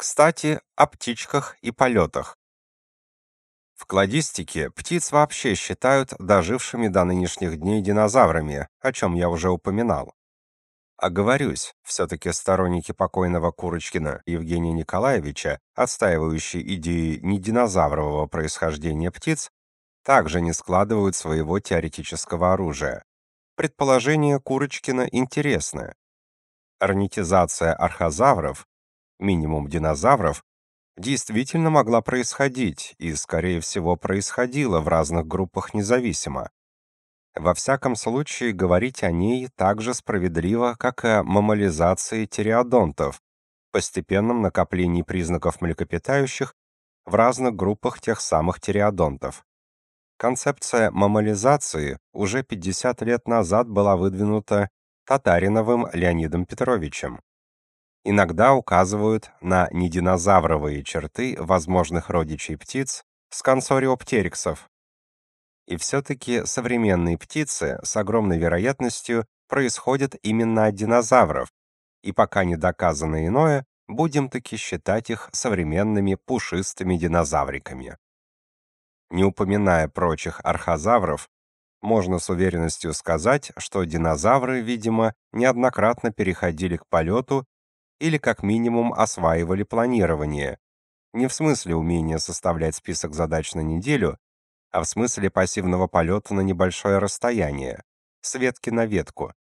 Кстати, о птичках и полетах. В кладистике птиц вообще считают дожившими до нынешних дней динозаврами, о чем я уже упоминал. Оговорюсь, все-таки сторонники покойного Курочкина Евгения Николаевича, отстаивающие идеи нединозаврового происхождения птиц, также не складывают своего теоретического оружия. Предположение Курочкина интересное. Орнитизация архозавров минимум динозавров, действительно могла происходить и, скорее всего, происходила в разных группах независимо. Во всяком случае, говорить о ней так же справедливо, как и о мамализации тиреодонтов, постепенном накоплении признаков млекопитающих в разных группах тех самых тиреодонтов. Концепция мамализации уже 50 лет назад была выдвинута Татариновым Леонидом Петровичем иногда указывают на нединозавровые черты возможных родичей птиц с консориоптериксов. И все-таки современные птицы с огромной вероятностью происходят именно от динозавров, и пока не доказано иное, будем таки считать их современными пушистыми динозавриками. Не упоминая прочих архозавров, можно с уверенностью сказать, что динозавры, видимо, неоднократно переходили к полету или как минимум осваивали планирование. Не в смысле умения составлять список задач на неделю, а в смысле пассивного полета на небольшое расстояние, с ветки на ветку.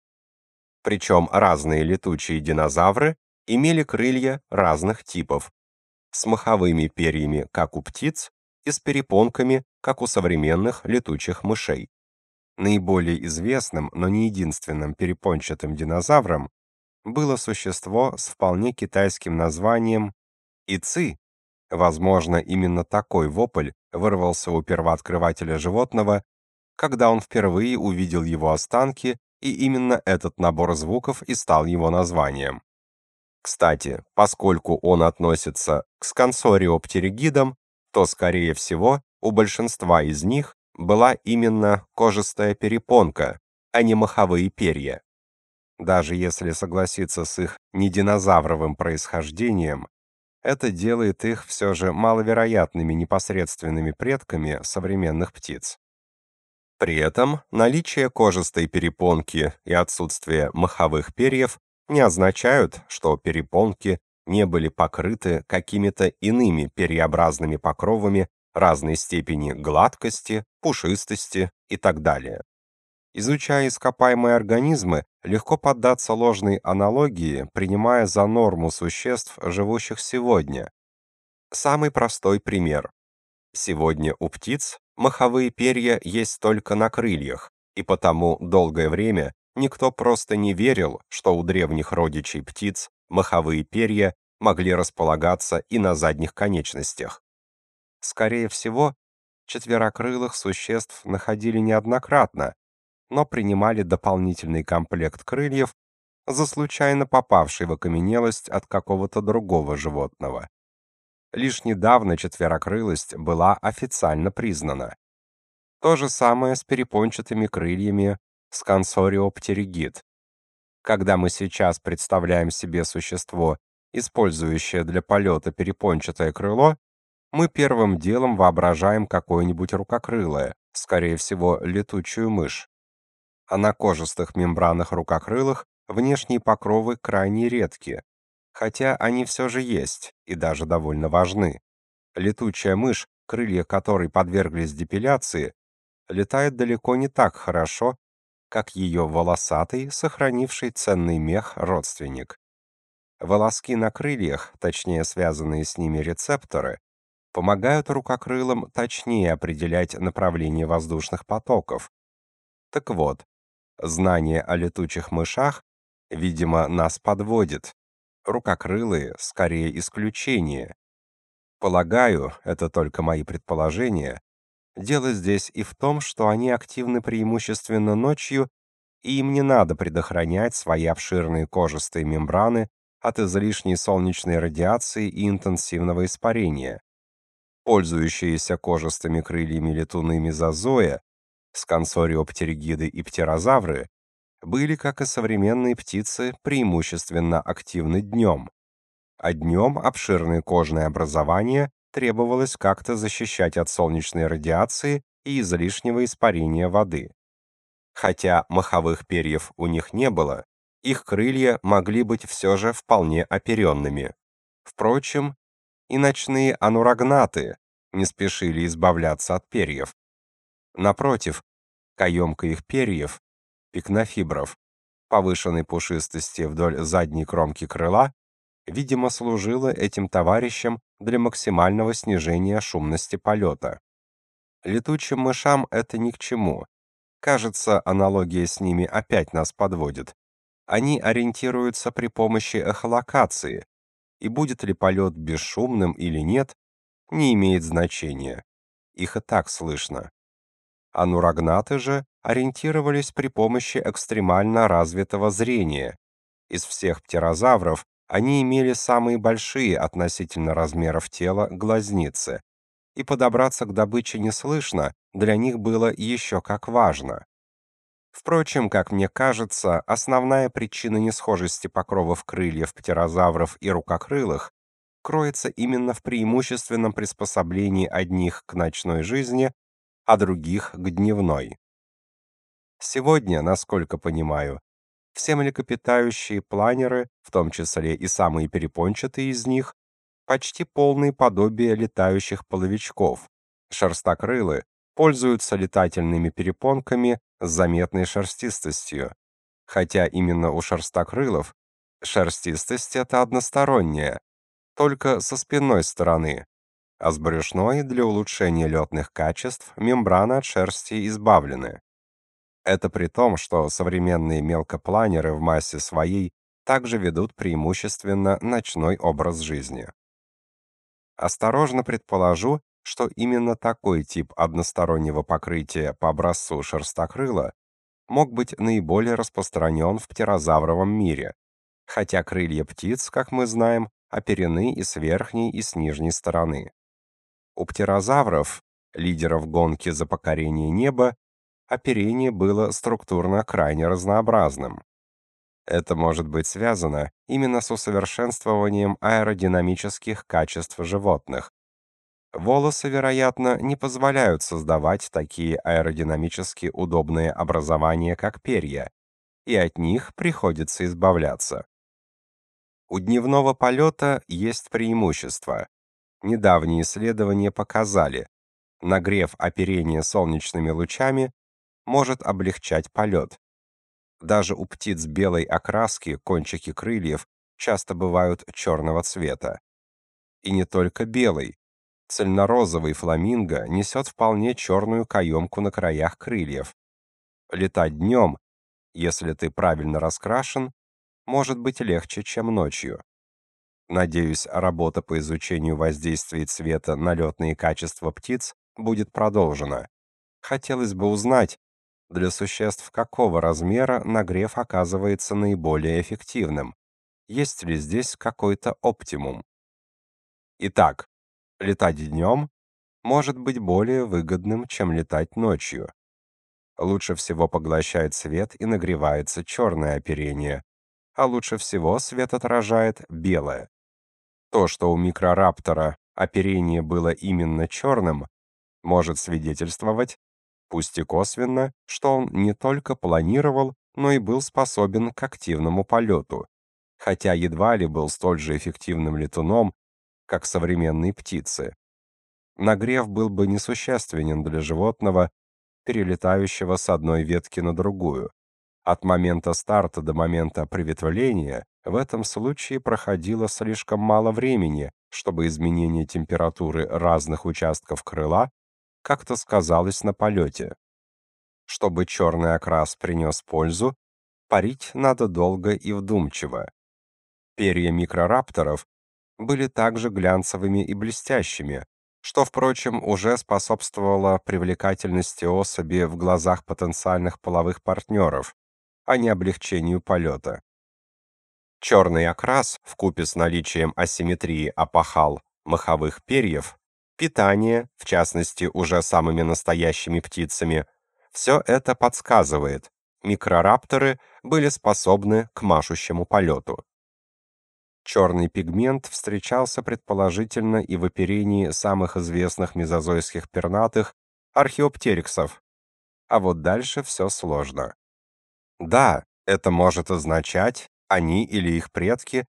Причем разные летучие динозавры имели крылья разных типов, с маховыми перьями, как у птиц, и с перепонками, как у современных летучих мышей. Наиболее известным, но не единственным перепончатым динозавром было существо с вполне китайским названием Ици. Возможно, именно такой вопль вырвался у первооткрывателя животного, когда он впервые увидел его останки, и именно этот набор звуков и стал его названием. Кстати, поскольку он относится к скансориоптеригидам, то, скорее всего, у большинства из них была именно кожистая перепонка, а не маховые перья. Даже если согласиться с их нединозавровым происхождением, это делает их все же маловероятными непосредственными предками современных птиц. При этом наличие кожистой перепонки и отсутствие маховых перьев не означают, что перепонки не были покрыты какими-то иными перьеобразными покровами разной степени гладкости, пушистости и так далее. Изучая ископаемые организмы, легко поддаться ложной аналогии, принимая за норму существ, живущих сегодня. Самый простой пример. Сегодня у птиц маховые перья есть только на крыльях, и потому долгое время никто просто не верил, что у древних родичей птиц маховые перья могли располагаться и на задних конечностях. Скорее всего, четверокрылых существ находили неоднократно, но принимали дополнительный комплект крыльев за случайно попавший в окаменелость от какого-то другого животного. Лишь недавно четверокрылость была официально признана. То же самое с перепончатыми крыльями скансориоптеригид. Когда мы сейчас представляем себе существо, использующее для полета перепончатое крыло, мы первым делом воображаем какое-нибудь рукокрылое, скорее всего, летучую мышь а на кожистых мембранах рукокрылых внешние покровы крайне редки, хотя они все же есть и даже довольно важны. Летучая мышь, крылья которой подверглись депиляции, летает далеко не так хорошо, как ее волосатый, сохранивший ценный мех родственник. Волоски на крыльях, точнее связанные с ними рецепторы, помогают рукокрылым точнее определять направление воздушных потоков. Так вот, Знание о летучих мышах, видимо, нас подводит. Рукокрылые скорее исключение. Полагаю, это только мои предположения. Дело здесь и в том, что они активны преимущественно ночью, и им не надо предохранять свои обширные кожистые мембраны от излишней солнечной радиации и интенсивного испарения. Пользующиеся кожистыми крыльями летуны мезозоя скансориоптеригиды и птерозавры были, как и современные птицы, преимущественно активны днем. а днем обширное кожное образование требовалось как-то защищать от солнечной радиации и излишнего испарения воды. Хотя маховых перьев у них не было, их крылья могли быть все же вполне оперенными. Впрочем, и ночные анурагнаты не спешили избавляться от перьев. Напротив, каемка их перьев, пикнофибров, повышенной пушистости вдоль задней кромки крыла, видимо, служила этим товарищам для максимального снижения шумности полета. Летучим мышам это ни к чему. Кажется, аналогия с ними опять нас подводит. Они ориентируются при помощи эхолокации, и будет ли полет бесшумным или нет, не имеет значения. Их и так слышно. Анурагнаты же ориентировались при помощи экстремально развитого зрения. Из всех птерозавров они имели самые большие относительно размеров тела глазницы, и подобраться к добыче неслышно для них было еще как важно. Впрочем, как мне кажется, основная причина несхожести покровов крыльев птерозавров и рукокрылых кроется именно в преимущественном приспособлении одних к ночной жизни, а других к дневной. Сегодня, насколько понимаю, все млекопитающие планеры, в том числе и самые перепончатые из них, почти полные подобия летающих половичков. Шерстокрылы пользуются летательными перепонками с заметной шерстистостью. Хотя именно у шерстокрылов шерстистость это односторонняя, только со спинной стороны, а с брюшной для улучшения летных качеств мембраны от шерсти избавлены. Это при том, что современные мелкопланеры в массе своей также ведут преимущественно ночной образ жизни. Осторожно предположу, что именно такой тип одностороннего покрытия по образцу шерстокрыла мог быть наиболее распространен в птерозавровом мире, хотя крылья птиц, как мы знаем, оперены и с верхней, и с нижней стороны. У птерозавров, лидеров гонки за покорение неба, оперение было структурно крайне разнообразным. Это может быть связано именно с усовершенствованием аэродинамических качеств животных. Волосы, вероятно, не позволяют создавать такие аэродинамически удобные образования, как перья, и от них приходится избавляться. У дневного полета есть преимущество. Недавние исследования показали, нагрев оперения солнечными лучами может облегчать полет. Даже у птиц белой окраски кончики крыльев часто бывают черного цвета. И не только белый. Цельнорозовый фламинго несет вполне черную каемку на краях крыльев. Летать днем, если ты правильно раскрашен, может быть легче, чем ночью. Надеюсь, работа по изучению воздействия цвета на летные качества птиц будет продолжена. Хотелось бы узнать, для существ какого размера нагрев оказывается наиболее эффективным? Есть ли здесь какой-то оптимум? Итак, летать днем может быть более выгодным, чем летать ночью. Лучше всего поглощает свет и нагревается черное оперение, а лучше всего свет отражает белое. То, что у микрораптора оперение было именно черным, может свидетельствовать пусть и косвенно, что он не только планировал, но и был способен к активному полету, хотя едва ли был столь же эффективным летуном, как современные птицы. Нагрев был бы несущественен для животного, перелетающего с одной ветки на другую. От момента старта до момента приветвления в этом случае проходило слишком мало времени, чтобы изменение температуры разных участков крыла как-то сказалось на полете. Чтобы черный окрас принес пользу, парить надо долго и вдумчиво. Перья микрорапторов были также глянцевыми и блестящими, что, впрочем, уже способствовало привлекательности особи в глазах потенциальных половых партнеров, а не облегчению полета. Черный окрас, вкупе с наличием асимметрии опахал маховых перьев, питание, в частности, уже самыми настоящими птицами, все это подсказывает, микрорапторы были способны к машущему полету. Черный пигмент встречался предположительно и в оперении самых известных мезозойских пернатых археоптериксов. А вот дальше все сложно. Да, это может означать, они или их предки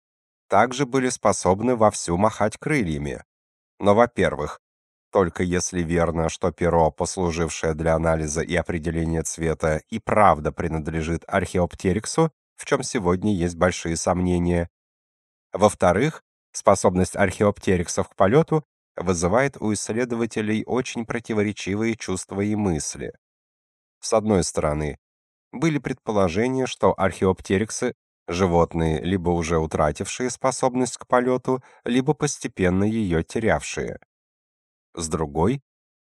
также были способны вовсю махать крыльями. Но, во-первых, только если верно, что перо, послужившее для анализа и определения цвета, и правда принадлежит археоптериксу, в чем сегодня есть большие сомнения, во-вторых, способность археоптериксов к полету вызывает у исследователей очень противоречивые чувства и мысли. С одной стороны, были предположения, что археоптериксы животные, либо уже утратившие способность к полету, либо постепенно ее терявшие. С другой,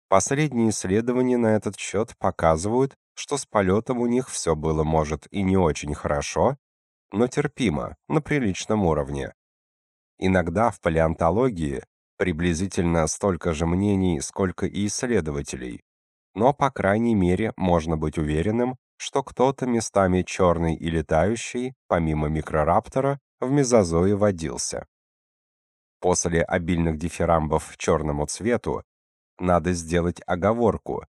последние исследования на этот счет показывают, что с полетом у них все было, может, и не очень хорошо, но терпимо, на приличном уровне. Иногда в палеонтологии приблизительно столько же мнений, сколько и исследователей. Но, по крайней мере, можно быть уверенным, что кто-то местами черный и летающий, помимо микрораптора, в мезозое водился. После обильных дифирамбов черному цвету надо сделать оговорку.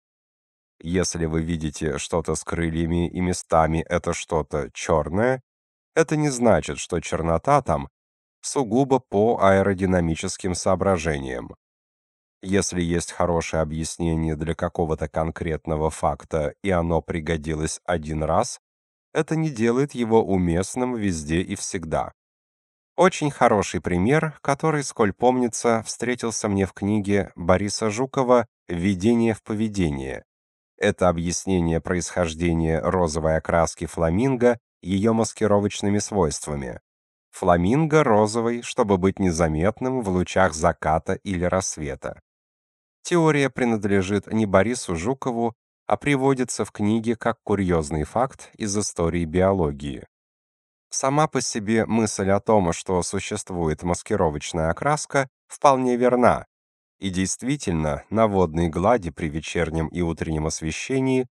Если вы видите что-то с крыльями и местами это что-то черное, это не значит, что чернота там сугубо по аэродинамическим соображениям. Если есть хорошее объяснение для какого-то конкретного факта, и оно пригодилось один раз, это не делает его уместным везде и всегда. Очень хороший пример, который, сколь помнится, встретился мне в книге Бориса Жукова «Введение в поведение». Это объяснение происхождения розовой окраски фламинго ее маскировочными свойствами. Фламинго розовый, чтобы быть незаметным в лучах заката или рассвета. Теория принадлежит не Борису Жукову, а приводится в книге как курьезный факт из истории биологии. Сама по себе мысль о том, что существует маскировочная окраска, вполне верна. И действительно, на водной глади при вечернем и утреннем освещении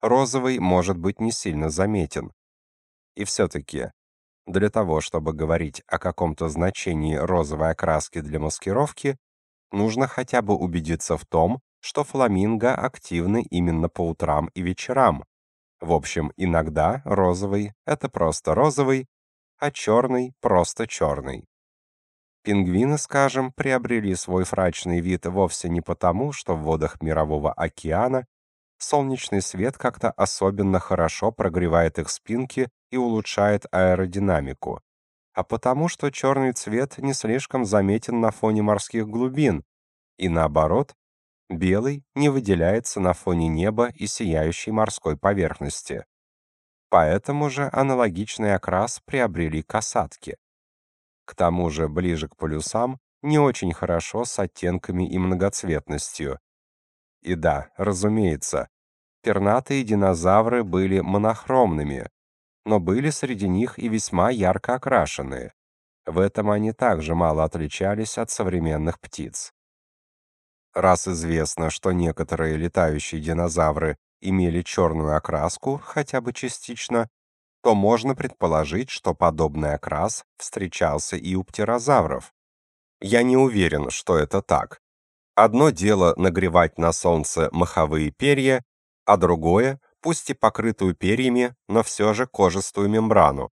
розовый может быть не сильно заметен. И все-таки, для того, чтобы говорить о каком-то значении розовой окраски для маскировки, нужно хотя бы убедиться в том, что фламинго активны именно по утрам и вечерам. В общем, иногда розовый — это просто розовый, а черный — просто черный. Пингвины, скажем, приобрели свой фрачный вид вовсе не потому, что в водах Мирового океана солнечный свет как-то особенно хорошо прогревает их спинки и улучшает аэродинамику, а потому что черный цвет не слишком заметен на фоне морских глубин, и наоборот, белый не выделяется на фоне неба и сияющей морской поверхности. Поэтому же аналогичный окрас приобрели касатки. К тому же, ближе к полюсам не очень хорошо с оттенками и многоцветностью. И да, разумеется, пернатые динозавры были монохромными, но были среди них и весьма ярко окрашенные. В этом они также мало отличались от современных птиц. Раз известно, что некоторые летающие динозавры имели черную окраску, хотя бы частично, то можно предположить, что подобный окрас встречался и у птерозавров. Я не уверен, что это так. Одно дело нагревать на солнце маховые перья, а другое пусть и покрытую перьями, но все же кожистую мембрану.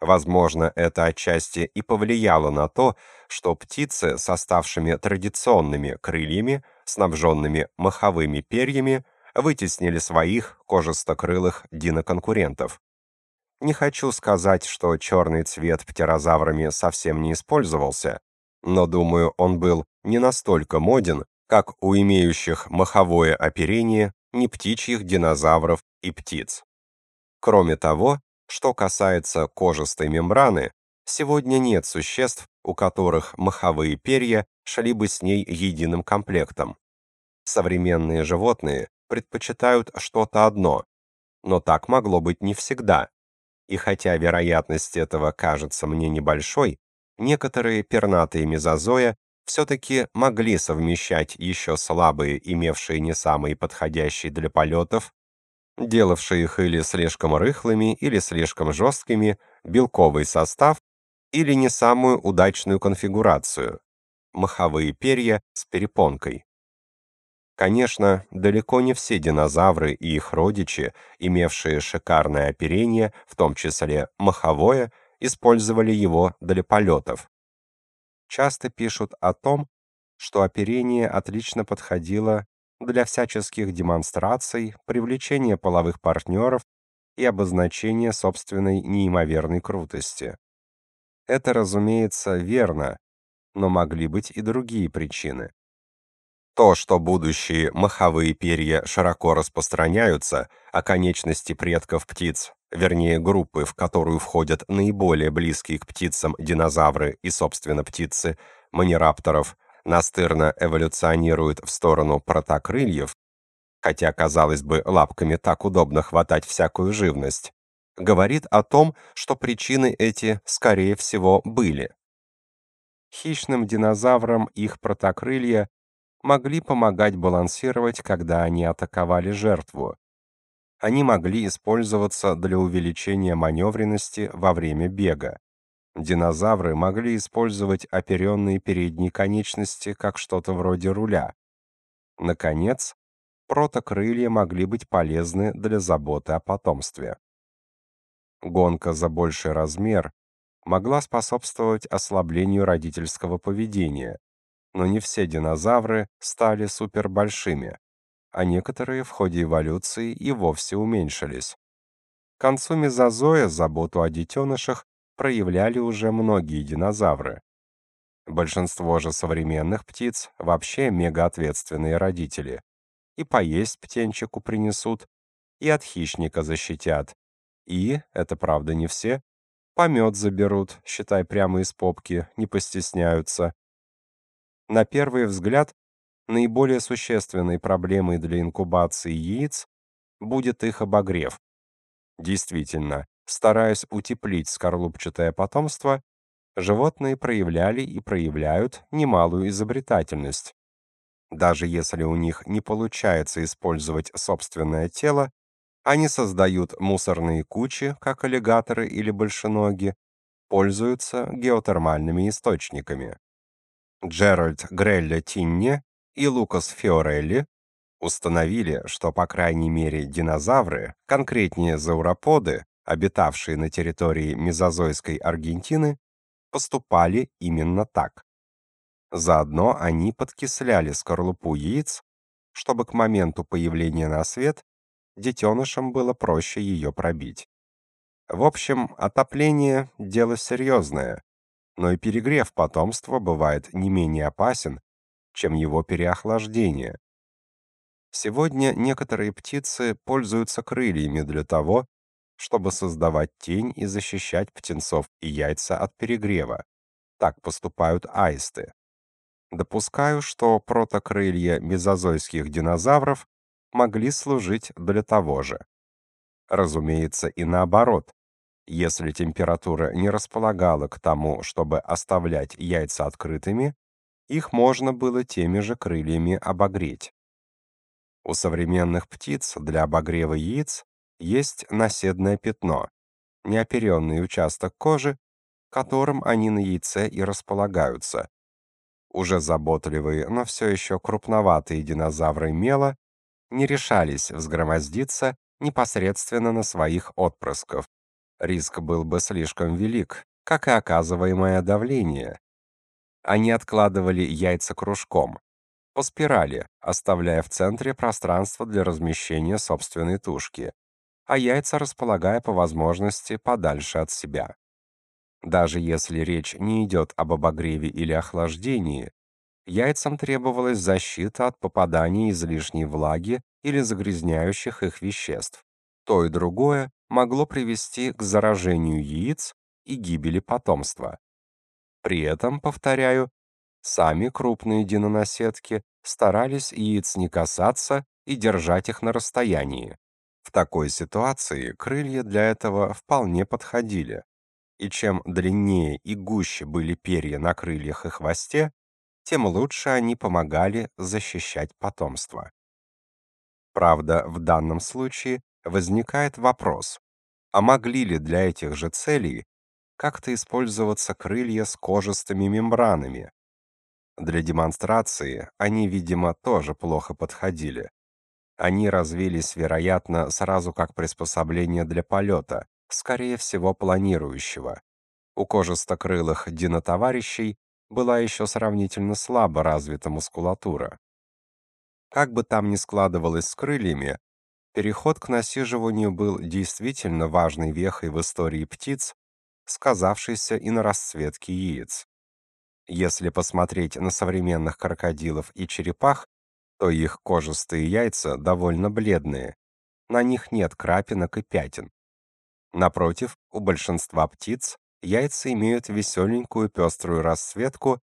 Возможно, это отчасти и повлияло на то, что птицы с оставшими традиционными крыльями, снабженными маховыми перьями, вытеснили своих кожистокрылых диноконкурентов. Не хочу сказать, что черный цвет птерозаврами совсем не использовался, но думаю, он был не настолько моден, как у имеющих маховое оперение не птичьих динозавров и птиц. Кроме того, что касается кожистой мембраны, сегодня нет существ, у которых маховые перья шли бы с ней единым комплектом. Современные животные предпочитают что-то одно, но так могло быть не всегда. И хотя вероятность этого кажется мне небольшой, некоторые пернатые мезозоя все-таки могли совмещать еще слабые, имевшие не самые подходящие для полетов, делавшие их или слишком рыхлыми, или слишком жесткими, белковый состав или не самую удачную конфигурацию – маховые перья с перепонкой. Конечно, далеко не все динозавры и их родичи, имевшие шикарное оперение, в том числе маховое, использовали его для полетов. Часто пишут о том, что оперение отлично подходило для всяческих демонстраций, привлечения половых партнеров и обозначения собственной неимоверной крутости. Это, разумеется, верно, но могли быть и другие причины. То, что будущие маховые перья широко распространяются, а конечности предков птиц, вернее группы, в которую входят наиболее близкие к птицам динозавры и, собственно, птицы, манирапторов, настырно эволюционируют в сторону протокрыльев, хотя, казалось бы, лапками так удобно хватать всякую живность, говорит о том, что причины эти, скорее всего, были. Хищным динозаврам их протокрылья могли помогать балансировать, когда они атаковали жертву. Они могли использоваться для увеличения маневренности во время бега. Динозавры могли использовать оперенные передние конечности как что-то вроде руля. Наконец, протокрылья могли быть полезны для заботы о потомстве. Гонка за больший размер могла способствовать ослаблению родительского поведения, но не все динозавры стали супербольшими, а некоторые в ходе эволюции и вовсе уменьшились. К концу мезозоя заботу о детенышах проявляли уже многие динозавры. Большинство же современных птиц вообще мегаответственные родители. И поесть птенчику принесут, и от хищника защитят. И, это правда не все, помет заберут, считай прямо из попки, не постесняются, на первый взгляд, наиболее существенной проблемой для инкубации яиц будет их обогрев. Действительно, стараясь утеплить скорлупчатое потомство, животные проявляли и проявляют немалую изобретательность. Даже если у них не получается использовать собственное тело, они создают мусорные кучи, как аллигаторы или большеноги, пользуются геотермальными источниками. Джеральд Грелля Тинне и Лукас Фиорелли установили, что по крайней мере динозавры, конкретнее зауроподы, обитавшие на территории мезозойской Аргентины, поступали именно так. Заодно они подкисляли скорлупу яиц, чтобы к моменту появления на свет детенышам было проще ее пробить. В общем, отопление – дело серьезное, но и перегрев потомства бывает не менее опасен, чем его переохлаждение. Сегодня некоторые птицы пользуются крыльями для того, чтобы создавать тень и защищать птенцов и яйца от перегрева. Так поступают аисты. Допускаю, что протокрылья мезозойских динозавров могли служить для того же. Разумеется, и наоборот. Если температура не располагала к тому, чтобы оставлять яйца открытыми, их можно было теми же крыльями обогреть. У современных птиц для обогрева яиц есть наседное пятно, неоперенный участок кожи, которым они на яйце и располагаются. Уже заботливые, но все еще крупноватые динозавры мела не решались взгромоздиться непосредственно на своих отпрысков, риск был бы слишком велик, как и оказываемое давление. Они откладывали яйца кружком, по спирали, оставляя в центре пространство для размещения собственной тушки, а яйца располагая по возможности подальше от себя. Даже если речь не идет об обогреве или охлаждении, яйцам требовалась защита от попадания излишней влаги или загрязняющих их веществ. То и другое могло привести к заражению яиц и гибели потомства. При этом, повторяю, сами крупные динонаседки старались яиц не касаться и держать их на расстоянии. В такой ситуации крылья для этого вполне подходили. И чем длиннее и гуще были перья на крыльях и хвосте, тем лучше они помогали защищать потомство. Правда, в данном случае возникает вопрос, а могли ли для этих же целей как-то использоваться крылья с кожистыми мембранами. Для демонстрации они, видимо, тоже плохо подходили. Они развились, вероятно, сразу как приспособление для полета, скорее всего, планирующего. У кожистокрылых динотоварищей была еще сравнительно слабо развита мускулатура. Как бы там ни складывалось с крыльями, переход к насиживанию был действительно важной вехой в истории птиц, сказавшийся и на расцветке яиц. Если посмотреть на современных крокодилов и черепах, то их кожистые яйца довольно бледные. На них нет крапинок и пятен. Напротив, у большинства птиц яйца имеют веселенькую пеструю расцветку,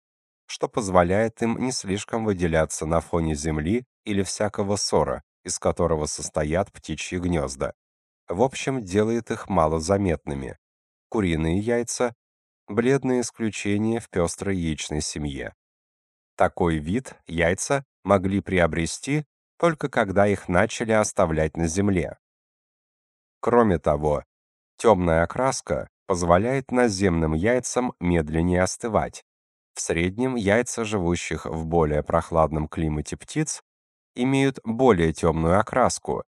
что позволяет им не слишком выделяться на фоне земли или всякого сора, из которого состоят птичьи гнезда. В общем, делает их малозаметными куриные яйца – бледное исключение в пестрой яичной семье. Такой вид яйца могли приобрести только когда их начали оставлять на земле. Кроме того, темная окраска позволяет наземным яйцам медленнее остывать. В среднем яйца живущих в более прохладном климате птиц имеют более темную окраску,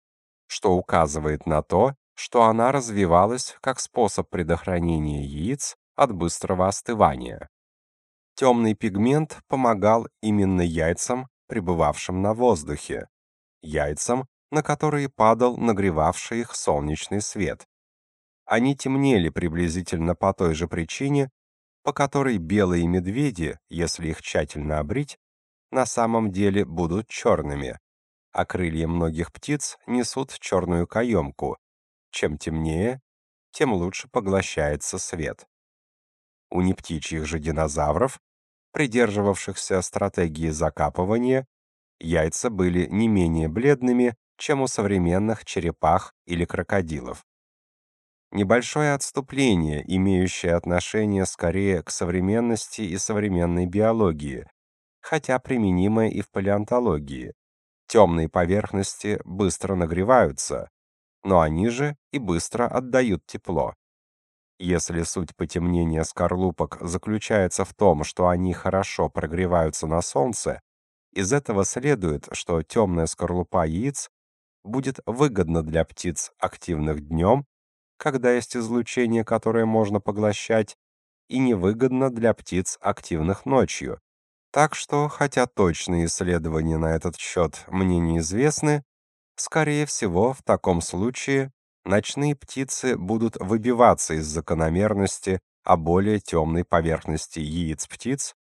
что указывает на то, что она развивалась как способ предохранения яиц от быстрого остывания. Темный пигмент помогал именно яйцам, пребывавшим на воздухе, яйцам, на которые падал нагревавший их солнечный свет. Они темнели приблизительно по той же причине, по которой белые медведи, если их тщательно обрить, на самом деле будут черными, а крылья многих птиц несут черную каемку, чем темнее, тем лучше поглощается свет. У нептичьих же динозавров, придерживавшихся стратегии закапывания, яйца были не менее бледными, чем у современных черепах или крокодилов. Небольшое отступление, имеющее отношение скорее к современности и современной биологии, хотя применимое и в палеонтологии. Темные поверхности быстро нагреваются, но они же и быстро отдают тепло. Если суть потемнения скорлупок заключается в том, что они хорошо прогреваются на солнце, из этого следует, что темная скорлупа яиц будет выгодна для птиц активных днем, когда есть излучение, которое можно поглощать, и невыгодна для птиц активных ночью. Так что, хотя точные исследования на этот счет мне неизвестны, Скорее всего, в таком случае ночные птицы будут выбиваться из закономерности о более темной поверхности яиц птиц,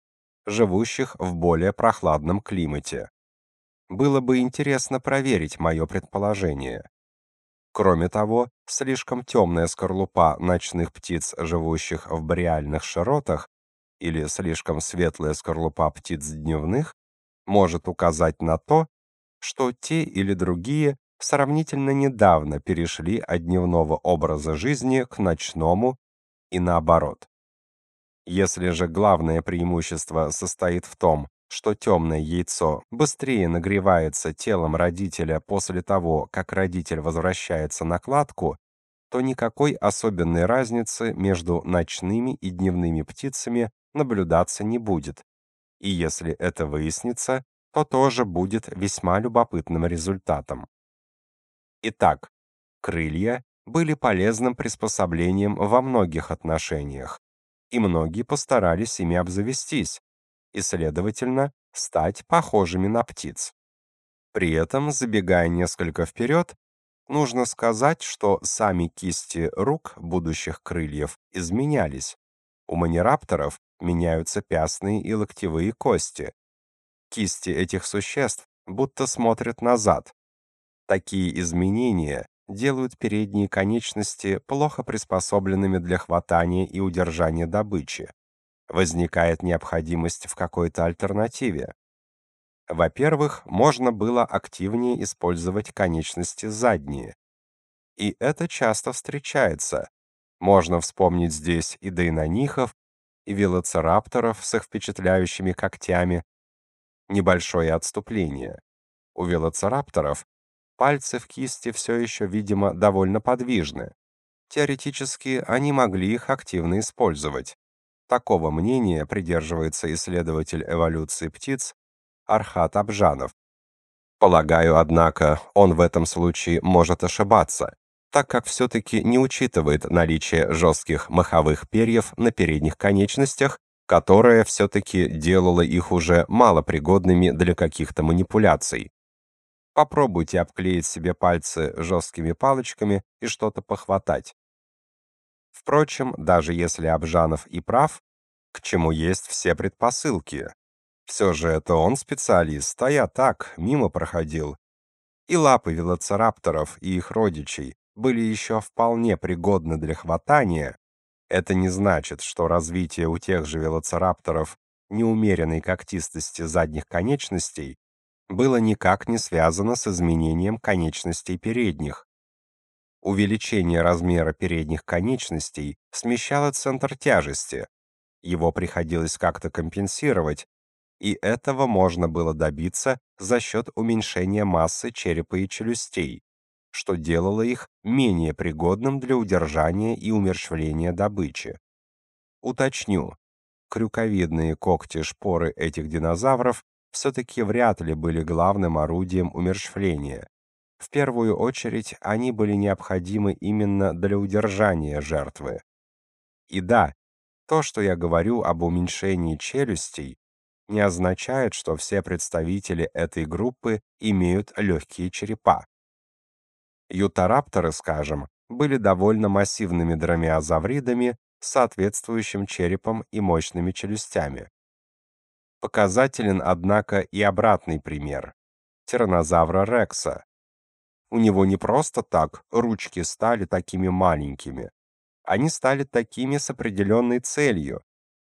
живущих в более прохладном климате. Было бы интересно проверить мое предположение. Кроме того, слишком темная скорлупа ночных птиц, живущих в бореальных широтах, или слишком светлая скорлупа птиц дневных, может указать на то, что те или другие сравнительно недавно перешли от дневного образа жизни к ночному и наоборот. Если же главное преимущество состоит в том, что темное яйцо быстрее нагревается телом родителя после того, как родитель возвращается на кладку, то никакой особенной разницы между ночными и дневными птицами наблюдаться не будет. И если это выяснится, то тоже будет весьма любопытным результатом. Итак, крылья были полезным приспособлением во многих отношениях, и многие постарались ими обзавестись, и, следовательно, стать похожими на птиц. При этом, забегая несколько вперед, нужно сказать, что сами кисти рук будущих крыльев изменялись. У манирапторов меняются пястные и локтевые кости, Кисти этих существ будто смотрят назад. Такие изменения делают передние конечности плохо приспособленными для хватания и удержания добычи. Возникает необходимость в какой-то альтернативе. Во-первых, можно было активнее использовать конечности задние. И это часто встречается. Можно вспомнить здесь и дейнонихов, и велоцирапторов с их впечатляющими когтями, Небольшое отступление. У велоцирапторов пальцы в кисти все еще, видимо, довольно подвижны. теоретически они могли их активно использовать. Такого мнения придерживается исследователь эволюции птиц Архат Абжанов. Полагаю, однако, он в этом случае может ошибаться, так как все-таки не учитывает наличие жестких маховых перьев на передних конечностях, которое все-таки делало их уже малопригодными для каких-то манипуляций. Попробуйте обклеить себе пальцы жесткими палочками и что-то похватать. Впрочем, даже если Абжанов и прав, к чему есть все предпосылки. Все же это он специалист, а я так, мимо проходил. И лапы велоцирапторов и их родичей были еще вполне пригодны для хватания. Это не значит, что развитие у тех же велоцирапторов неумеренной когтистости задних конечностей было никак не связано с изменением конечностей передних. Увеличение размера передних конечностей смещало центр тяжести. Его приходилось как-то компенсировать, и этого можно было добиться за счет уменьшения массы черепа и челюстей, что делало их менее пригодным для удержания и умерщвления добычи. Уточню, крюковидные когти-шпоры этих динозавров все-таки вряд ли были главным орудием умерщвления. В первую очередь, они были необходимы именно для удержания жертвы. И да, то, что я говорю об уменьшении челюстей, не означает, что все представители этой группы имеют легкие черепа. Ютарапторы, скажем, были довольно массивными дромеозавридами с соответствующим черепом и мощными челюстями. Показателен, однако, и обратный пример тираннозавра Рекса, у него не просто так ручки стали такими маленькими. Они стали такими с определенной целью,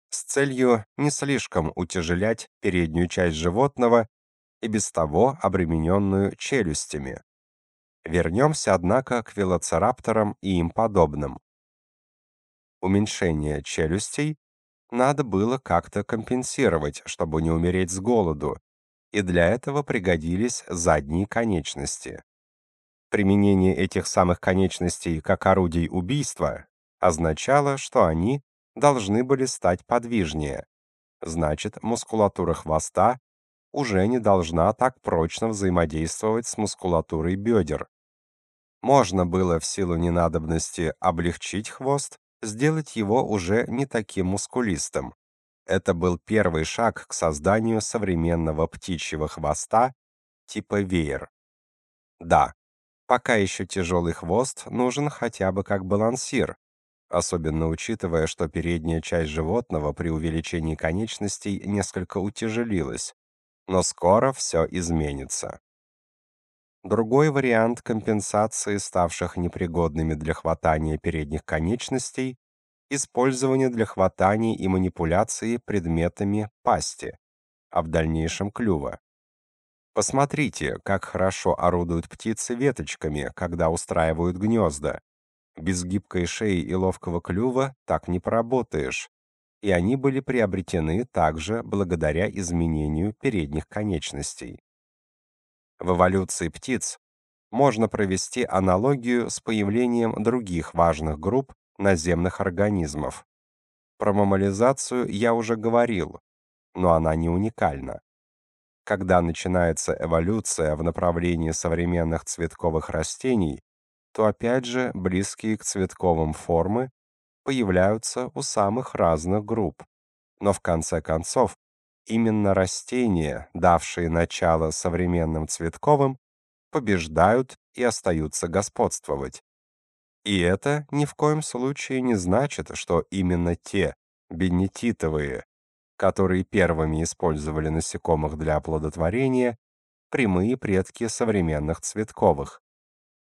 с целью не слишком утяжелять переднюю часть животного и без того обремененную челюстями. Вернемся, однако, к велоцирапторам и им подобным. Уменьшение челюстей надо было как-то компенсировать, чтобы не умереть с голоду, и для этого пригодились задние конечности. Применение этих самых конечностей как орудий убийства означало, что они должны были стать подвижнее. Значит, мускулатура хвоста уже не должна так прочно взаимодействовать с мускулатурой бедер. Можно было в силу ненадобности облегчить хвост, сделать его уже не таким мускулистым. Это был первый шаг к созданию современного птичьего хвоста типа веер. Да, Пока еще тяжелый хвост нужен хотя бы как балансир, особенно учитывая, что передняя часть животного при увеличении конечностей несколько утяжелилась. Но скоро все изменится. Другой вариант компенсации ставших непригодными для хватания передних конечностей использование для хватания и манипуляции предметами пасти, а в дальнейшем клюва. Посмотрите, как хорошо орудуют птицы веточками, когда устраивают гнезда. Без гибкой шеи и ловкого клюва так не поработаешь. И они были приобретены также благодаря изменению передних конечностей. В эволюции птиц можно провести аналогию с появлением других важных групп наземных организмов. Про мамализацию я уже говорил, но она не уникальна. Когда начинается эволюция в направлении современных цветковых растений, то опять же близкие к цветковым формы появляются у самых разных групп. Но в конце концов, именно растения, давшие начало современным цветковым, побеждают и остаются господствовать. И это ни в коем случае не значит, что именно те бенетитовые которые первыми использовали насекомых для оплодотворения, прямые предки современных цветковых.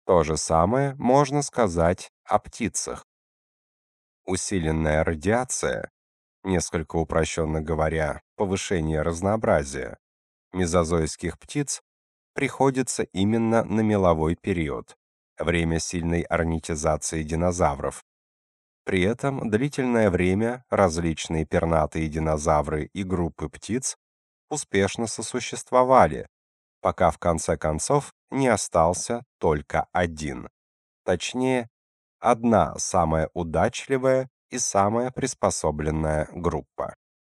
То же самое можно сказать о птицах. Усиленная радиация, несколько упрощенно говоря, повышение разнообразия мезозойских птиц приходится именно на меловой период, время сильной орнитизации динозавров, при этом длительное время различные пернатые динозавры и группы птиц успешно сосуществовали, пока в конце концов не остался только один. Точнее, одна самая удачливая и самая приспособленная группа.